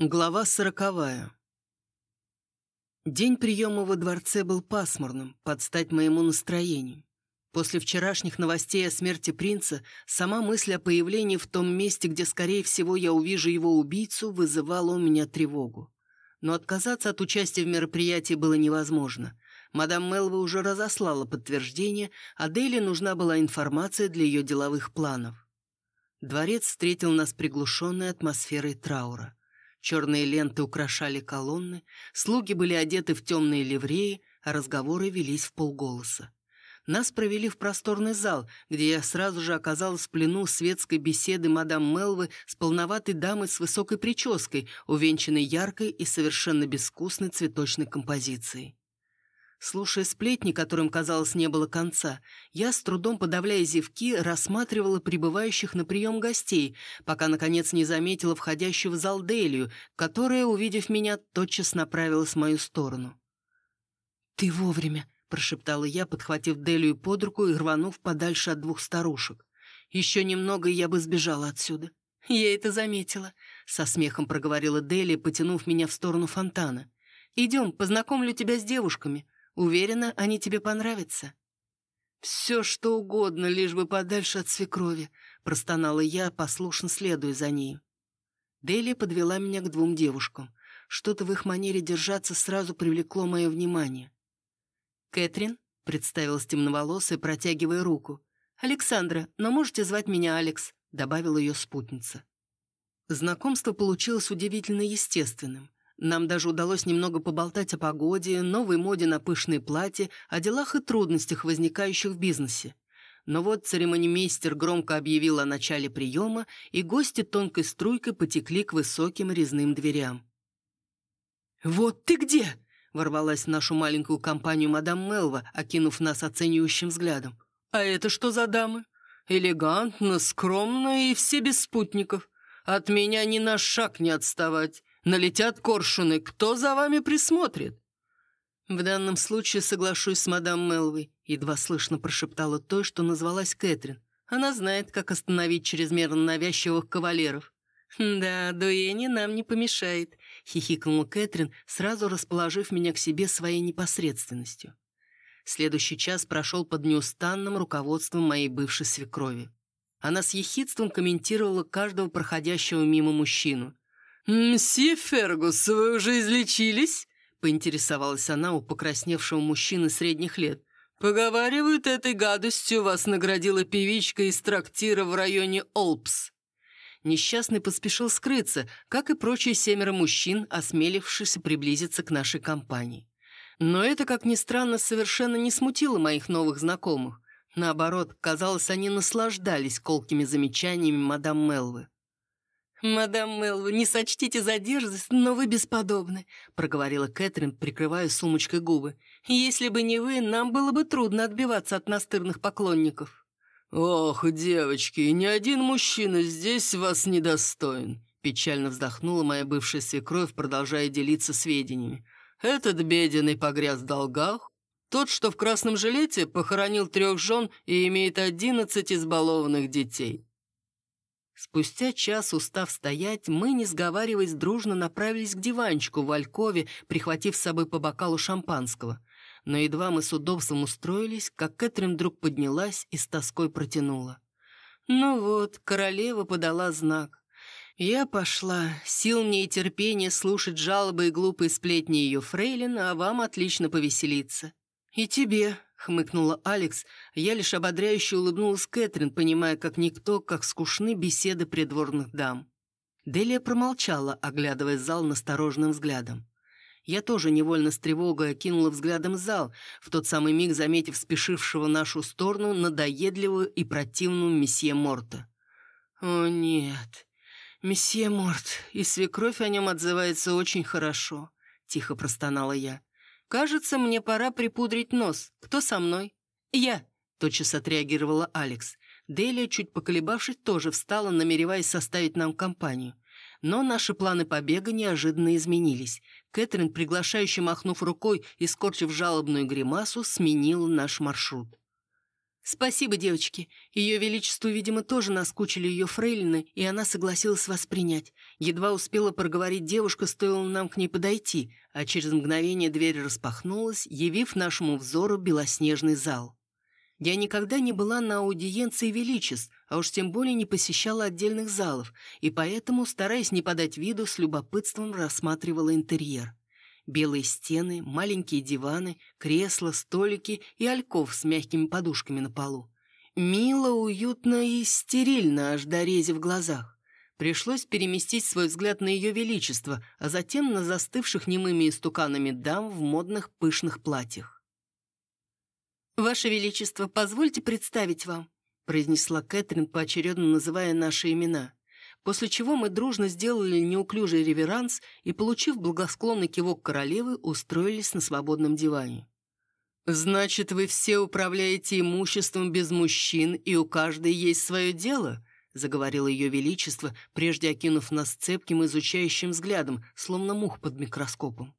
Глава сороковая. День приема во дворце был пасмурным, под стать моему настроению. После вчерашних новостей о смерти принца сама мысль о появлении в том месте, где, скорее всего, я увижу его убийцу, вызывала у меня тревогу. Но отказаться от участия в мероприятии было невозможно. Мадам Мелва уже разослала подтверждение, а Дейли нужна была информация для ее деловых планов. Дворец встретил нас приглушенной атмосферой траура. Черные ленты украшали колонны, слуги были одеты в темные ливреи, а разговоры велись в полголоса. Нас провели в просторный зал, где я сразу же оказалась в плену светской беседы мадам Мелвы с полноватой дамой с высокой прической, увенчанной яркой и совершенно безвкусной цветочной композицией. Слушая сплетни, которым, казалось, не было конца, я, с трудом подавляя зевки, рассматривала прибывающих на прием гостей, пока, наконец, не заметила входящего в зал Делию, которая, увидев меня, тотчас направилась в мою сторону. «Ты вовремя», — прошептала я, подхватив Делию под руку и рванув подальше от двух старушек. «Еще немного, и я бы сбежала отсюда». «Я это заметила», — со смехом проговорила Делия, потянув меня в сторону фонтана. «Идем, познакомлю тебя с девушками». Уверена, они тебе понравятся». «Все, что угодно, лишь бы подальше от свекрови», — простонала я, послушно следуя за ней. Дели подвела меня к двум девушкам. Что-то в их манере держаться сразу привлекло мое внимание. «Кэтрин», — представилась темноволосая, протягивая руку. «Александра, но можете звать меня Алекс», — добавила ее спутница. Знакомство получилось удивительно естественным. Нам даже удалось немного поболтать о погоде, новой моде на пышные платья, о делах и трудностях, возникающих в бизнесе. Но вот церемонимейстер громко объявил о начале приема, и гости тонкой струйкой потекли к высоким резным дверям. «Вот ты где!» — ворвалась в нашу маленькую компанию мадам Мелва, окинув нас оценивающим взглядом. «А это что за дамы? Элегантно, скромно и все без спутников. От меня ни на шаг не отставать. Налетят коршуны, кто за вами присмотрит?» «В данном случае соглашусь с мадам Мелвой», едва слышно прошептала той, что назвалась Кэтрин. «Она знает, как остановить чрезмерно навязчивых кавалеров». «Да, дуэни нам не помешает», — хихикнула Кэтрин, сразу расположив меня к себе своей непосредственностью. Следующий час прошел под неустанным руководством моей бывшей свекрови. Она с ехидством комментировала каждого проходящего мимо мужчину. «Мсье Фергус, вы уже излечились?» — поинтересовалась она у покрасневшего мужчины средних лет. «Поговаривают, этой гадостью вас наградила певичка из трактира в районе Олпс». Несчастный поспешил скрыться, как и прочие семеро мужчин, осмелившись приблизиться к нашей компании. Но это, как ни странно, совершенно не смутило моих новых знакомых. Наоборот, казалось, они наслаждались колкими замечаниями мадам Мелвы. «Мадам Мелва, не сочтите за но вы бесподобны», проговорила Кэтрин, прикрывая сумочкой губы. «Если бы не вы, нам было бы трудно отбиваться от настырных поклонников». «Ох, девочки, ни один мужчина здесь вас не достоин», печально вздохнула моя бывшая свекровь, продолжая делиться сведениями. «Этот беденный погряз в долгах, тот, что в красном жилете, похоронил трех жен и имеет одиннадцать избалованных детей». Спустя час, устав стоять, мы, не сговариваясь, дружно направились к диванчику в Алькове, прихватив с собой по бокалу шампанского. Но едва мы с удобством устроились, как Кэтрин вдруг поднялась и с тоской протянула. Ну вот, королева подала знак. Я пошла. Сил мне и терпения слушать жалобы и глупые сплетни ее фрейлин, а вам отлично повеселиться. И тебе, хмыкнула Алекс, я лишь ободряюще улыбнулась Кэтрин, понимая, как никто, как скучны беседы придворных дам. Делия промолчала, оглядывая зал настороженным взглядом. Я тоже невольно с тревогой окинула взглядом зал, в тот самый миг заметив спешившего нашу сторону надоедливую и противную месье Морта. «О, нет, месье Морт, и свекровь о нем отзывается очень хорошо», — тихо простонала я. «Кажется, мне пора припудрить нос. Кто со мной?» «Я», — тотчас отреагировала Алекс. Делия, чуть поколебавшись, тоже встала, намереваясь составить нам компанию. Но наши планы побега неожиданно изменились. Кэтрин, приглашающе махнув рукой и скорчив жалобную гримасу, сменила наш маршрут. «Спасибо, девочки. Ее Величеству, видимо, тоже наскучили ее фрейлины, и она согласилась вас принять. Едва успела проговорить девушка, стоило нам к ней подойти, а через мгновение дверь распахнулась, явив нашему взору белоснежный зал. Я никогда не была на аудиенции величеств, а уж тем более не посещала отдельных залов, и поэтому, стараясь не подать виду, с любопытством рассматривала интерьер. Белые стены, маленькие диваны, кресла, столики и альков с мягкими подушками на полу. Мило, уютно и стерильно, аж до рези в глазах. Пришлось переместить свой взгляд на ее величество, а затем на застывших немыми истуканами дам в модных пышных платьях. «Ваше Величество, позвольте представить вам», произнесла Кэтрин, поочередно называя наши имена после чего мы дружно сделали неуклюжий реверанс и, получив благосклонный кивок королевы, устроились на свободном диване. «Значит, вы все управляете имуществом без мужчин, и у каждой есть свое дело?» — заговорило ее величество, прежде окинув нас цепким изучающим взглядом, словно мух под микроскопом.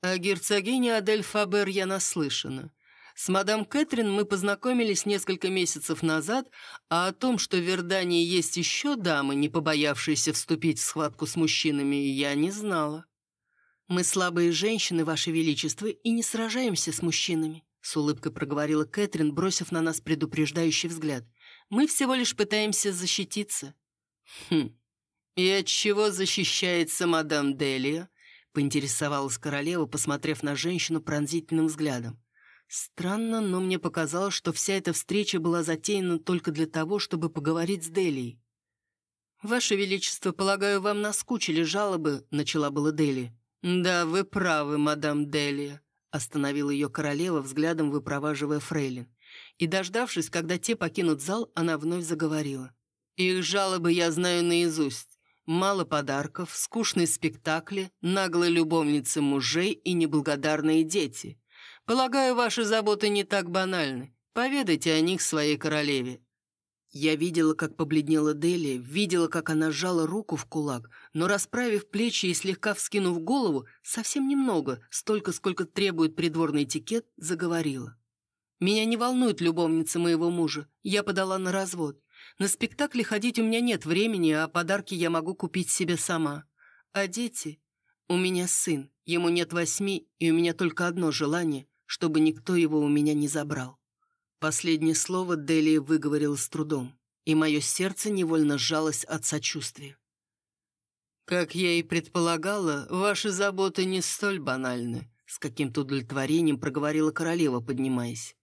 «О герцогине Адель Фабер я наслышана. С мадам Кэтрин мы познакомились несколько месяцев назад, а о том, что в Вердании есть еще дамы, не побоявшиеся вступить в схватку с мужчинами, я не знала. «Мы слабые женщины, Ваше Величество, и не сражаемся с мужчинами», с улыбкой проговорила Кэтрин, бросив на нас предупреждающий взгляд. «Мы всего лишь пытаемся защититься». «Хм, и от чего защищается мадам Делия?» поинтересовалась королева, посмотрев на женщину пронзительным взглядом. Странно, но мне показалось, что вся эта встреча была затеяна только для того, чтобы поговорить с Делией. «Ваше Величество, полагаю, вам наскучили жалобы», — начала была Дели. «Да, вы правы, мадам Делия», — остановила ее королева, взглядом выпроваживая фрейлин. И, дождавшись, когда те покинут зал, она вновь заговорила. «Их жалобы я знаю наизусть. Мало подарков, скучные спектакли, наглые любовницы мужей и неблагодарные дети. Полагаю, ваши заботы не так банальны. Поведайте о них своей королеве». Я видела, как побледнела Дели, видела, как она сжала руку в кулак, но, расправив плечи и слегка вскинув голову, совсем немного, столько, сколько требует придворный этикет, заговорила. «Меня не волнует любовница моего мужа. Я подала на развод. На спектакли ходить у меня нет времени, а подарки я могу купить себе сама. А дети? У меня сын, ему нет восьми, и у меня только одно желание чтобы никто его у меня не забрал. Последнее слово Делия выговорила с трудом, и мое сердце невольно сжалось от сочувствия. «Как я и предполагала, ваши заботы не столь банальны», с каким-то удовлетворением проговорила королева, поднимаясь.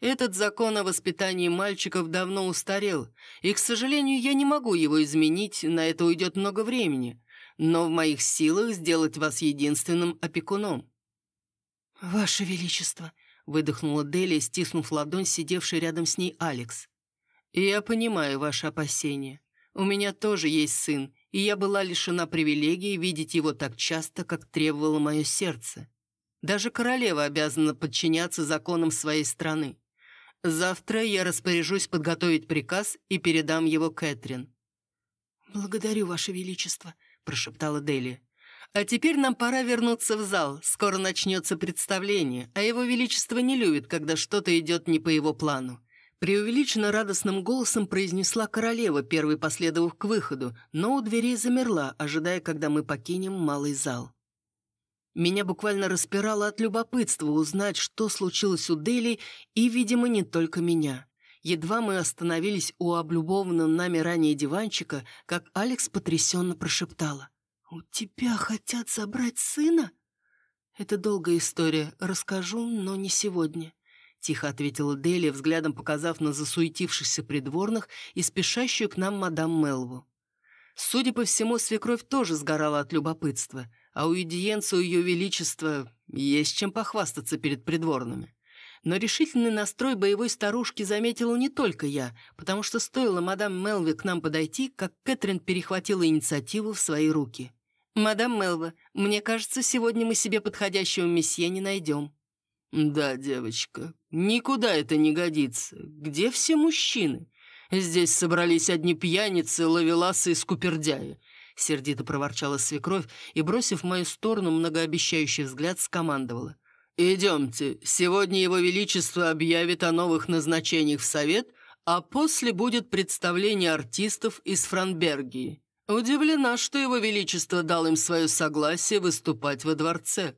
«Этот закон о воспитании мальчиков давно устарел, и, к сожалению, я не могу его изменить, на это уйдет много времени, но в моих силах сделать вас единственным опекуном. «Ваше Величество!» — выдохнула Дели, стиснув ладонь, сидевший рядом с ней Алекс. «Я понимаю ваши опасения. У меня тоже есть сын, и я была лишена привилегии видеть его так часто, как требовало мое сердце. Даже королева обязана подчиняться законам своей страны. Завтра я распоряжусь подготовить приказ и передам его Кэтрин». «Благодарю, Ваше Величество», — прошептала Дели. А теперь нам пора вернуться в зал. Скоро начнется представление, а его величество не любит, когда что-то идет не по его плану. Преувеличенно радостным голосом произнесла королева, первой последовав к выходу, но у дверей замерла, ожидая, когда мы покинем малый зал. Меня буквально распирало от любопытства узнать, что случилось у Дели, и, видимо, не только меня. Едва мы остановились у облюбованного нами ранее диванчика, как Алекс потрясенно прошептала. «У тебя хотят забрать сына?» «Это долгая история. Расскажу, но не сегодня», — тихо ответила Делия, взглядом показав на засуетившихся придворных и спешащую к нам мадам Мелву. Судя по всему, свекровь тоже сгорала от любопытства, а у Юдиенца, ее величества, есть чем похвастаться перед придворными. Но решительный настрой боевой старушки заметила не только я, потому что стоило мадам Мелви к нам подойти, как Кэтрин перехватила инициативу в свои руки. «Мадам Мелва, мне кажется, сегодня мы себе подходящего месье не найдем». «Да, девочка, никуда это не годится. Где все мужчины? Здесь собрались одни пьяницы, ловеласы и скупердяи». Сердито проворчала свекровь и, бросив в мою сторону многообещающий взгляд, скомандовала. «Идемте, сегодня Его Величество объявит о новых назначениях в Совет, а после будет представление артистов из Франбергии. Удивлена, что Его Величество дал им свое согласие выступать во дворце».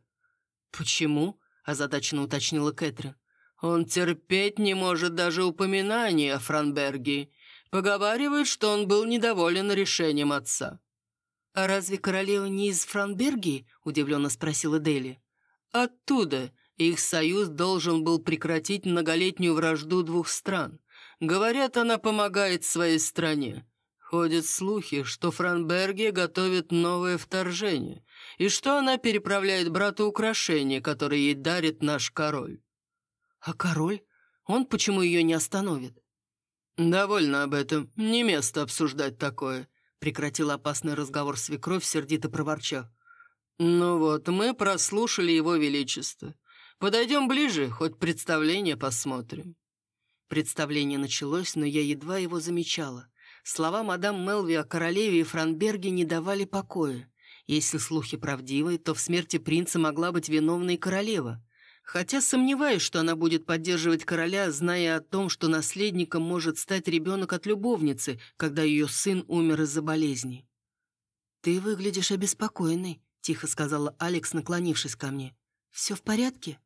«Почему?» – озадаченно уточнила Кэтрин. «Он терпеть не может даже упоминания о Франбергии. Поговаривают, что он был недоволен решением отца». «А разве королева не из Франбергии?» – удивленно спросила Дели. «Оттуда. Их союз должен был прекратить многолетнюю вражду двух стран. Говорят, она помогает своей стране. Ходят слухи, что Франбергия готовит новое вторжение, и что она переправляет брату украшения, которые ей дарит наш король». «А король? Он почему ее не остановит?» «Довольно об этом. Не место обсуждать такое», — прекратил опасный разговор свекровь, сердито проворчав. «Ну вот, мы прослушали его величество. Подойдем ближе, хоть представление посмотрим». Представление началось, но я едва его замечала. Слова мадам Мелви о королеве и Франберге не давали покоя. Если слухи правдивы, то в смерти принца могла быть виновна и королева. Хотя сомневаюсь, что она будет поддерживать короля, зная о том, что наследником может стать ребенок от любовницы, когда ее сын умер из-за болезни. «Ты выглядишь обеспокоенной», — тихо сказала Алекс, наклонившись ко мне. «Все в порядке?»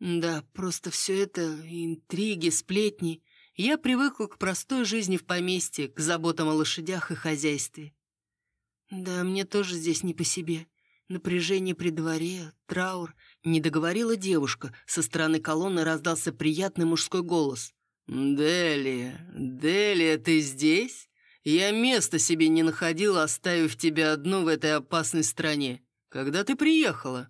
«Да, просто все это интриги, сплетни. Я привыкла к простой жизни в поместье, к заботам о лошадях и хозяйстве». «Да, мне тоже здесь не по себе. Напряжение при дворе, траур. Не договорила девушка. Со стороны колонны раздался приятный мужской голос. «Делия, Делия, ты здесь? Я места себе не находила, оставив тебя одну в этой опасной стране. Когда ты приехала?»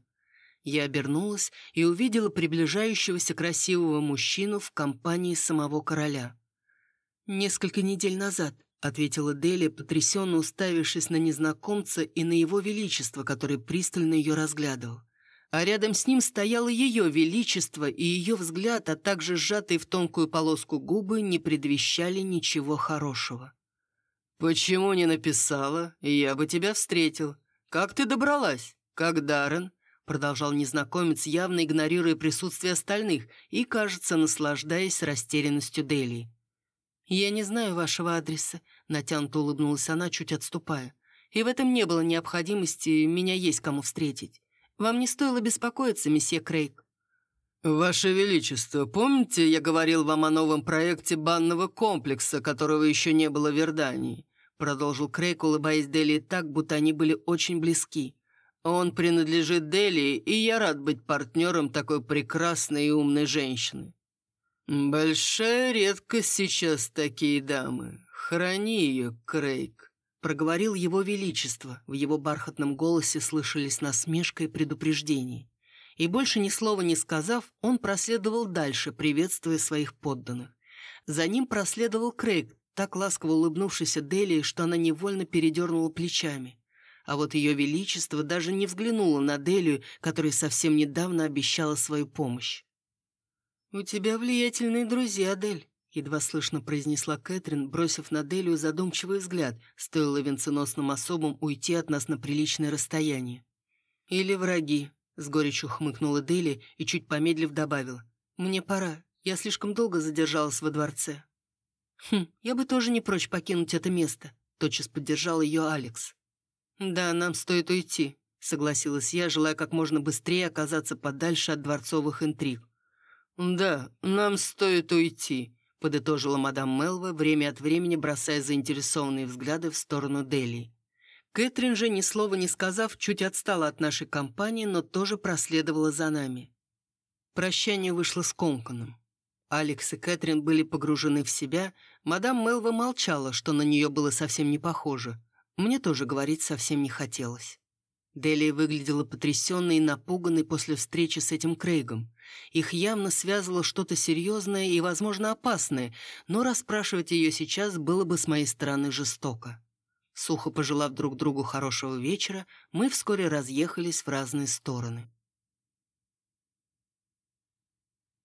Я обернулась и увидела приближающегося красивого мужчину в компании самого короля. «Несколько недель назад», — ответила Дели, потрясенно уставившись на незнакомца и на его величество, который пристально ее разглядывал. А рядом с ним стояло ее величество, и ее взгляд, а также сжатые в тонкую полоску губы, не предвещали ничего хорошего. «Почему не написала? Я бы тебя встретил. Как ты добралась? Как Даррен?» Продолжал незнакомец, явно игнорируя присутствие остальных и, кажется, наслаждаясь растерянностью Дели. «Я не знаю вашего адреса», — натянуто улыбнулась она, чуть отступая. «И в этом не было необходимости, меня есть кому встретить. Вам не стоило беспокоиться, месье Крейг». «Ваше Величество, помните, я говорил вам о новом проекте банного комплекса, которого еще не было в Вердании?» Продолжил Крейг, улыбаясь Дели так, будто они были очень близки. «Он принадлежит Дели, и я рад быть партнером такой прекрасной и умной женщины. «Большая редкость сейчас такие дамы. Храни ее, Крейг», — проговорил его величество. В его бархатном голосе слышались насмешка и предупреждение. И больше ни слова не сказав, он проследовал дальше, приветствуя своих подданных. За ним проследовал Крейг, так ласково улыбнувшийся Делии, что она невольно передернула плечами. А вот ее величество даже не взглянуло на Делию, которая совсем недавно обещала свою помощь. «У тебя влиятельные друзья, Адель», — едва слышно произнесла Кэтрин, бросив на Делию задумчивый взгляд, стоило венценосным особам уйти от нас на приличное расстояние. «Или враги», — с горечью хмыкнула Дели и, чуть помедлив, добавила. «Мне пора. Я слишком долго задержалась во дворце». «Хм, я бы тоже не прочь покинуть это место», — тотчас поддержал ее Алекс. «Да, нам стоит уйти», — согласилась я, желая как можно быстрее оказаться подальше от дворцовых интриг. «Да, нам стоит уйти», — подытожила мадам Мелва, время от времени бросая заинтересованные взгляды в сторону Дели. Кэтрин же, ни слова не сказав, чуть отстала от нашей компании, но тоже проследовала за нами. Прощание вышло скомканным. Алекс и Кэтрин были погружены в себя, мадам Мелва молчала, что на нее было совсем не похоже. Мне тоже говорить совсем не хотелось. Делия выглядела потрясенной и напуганной после встречи с этим Крейгом. Их явно связывало что-то серьезное и, возможно, опасное, но расспрашивать ее сейчас было бы с моей стороны жестоко. Сухо пожелав друг другу хорошего вечера, мы вскоре разъехались в разные стороны.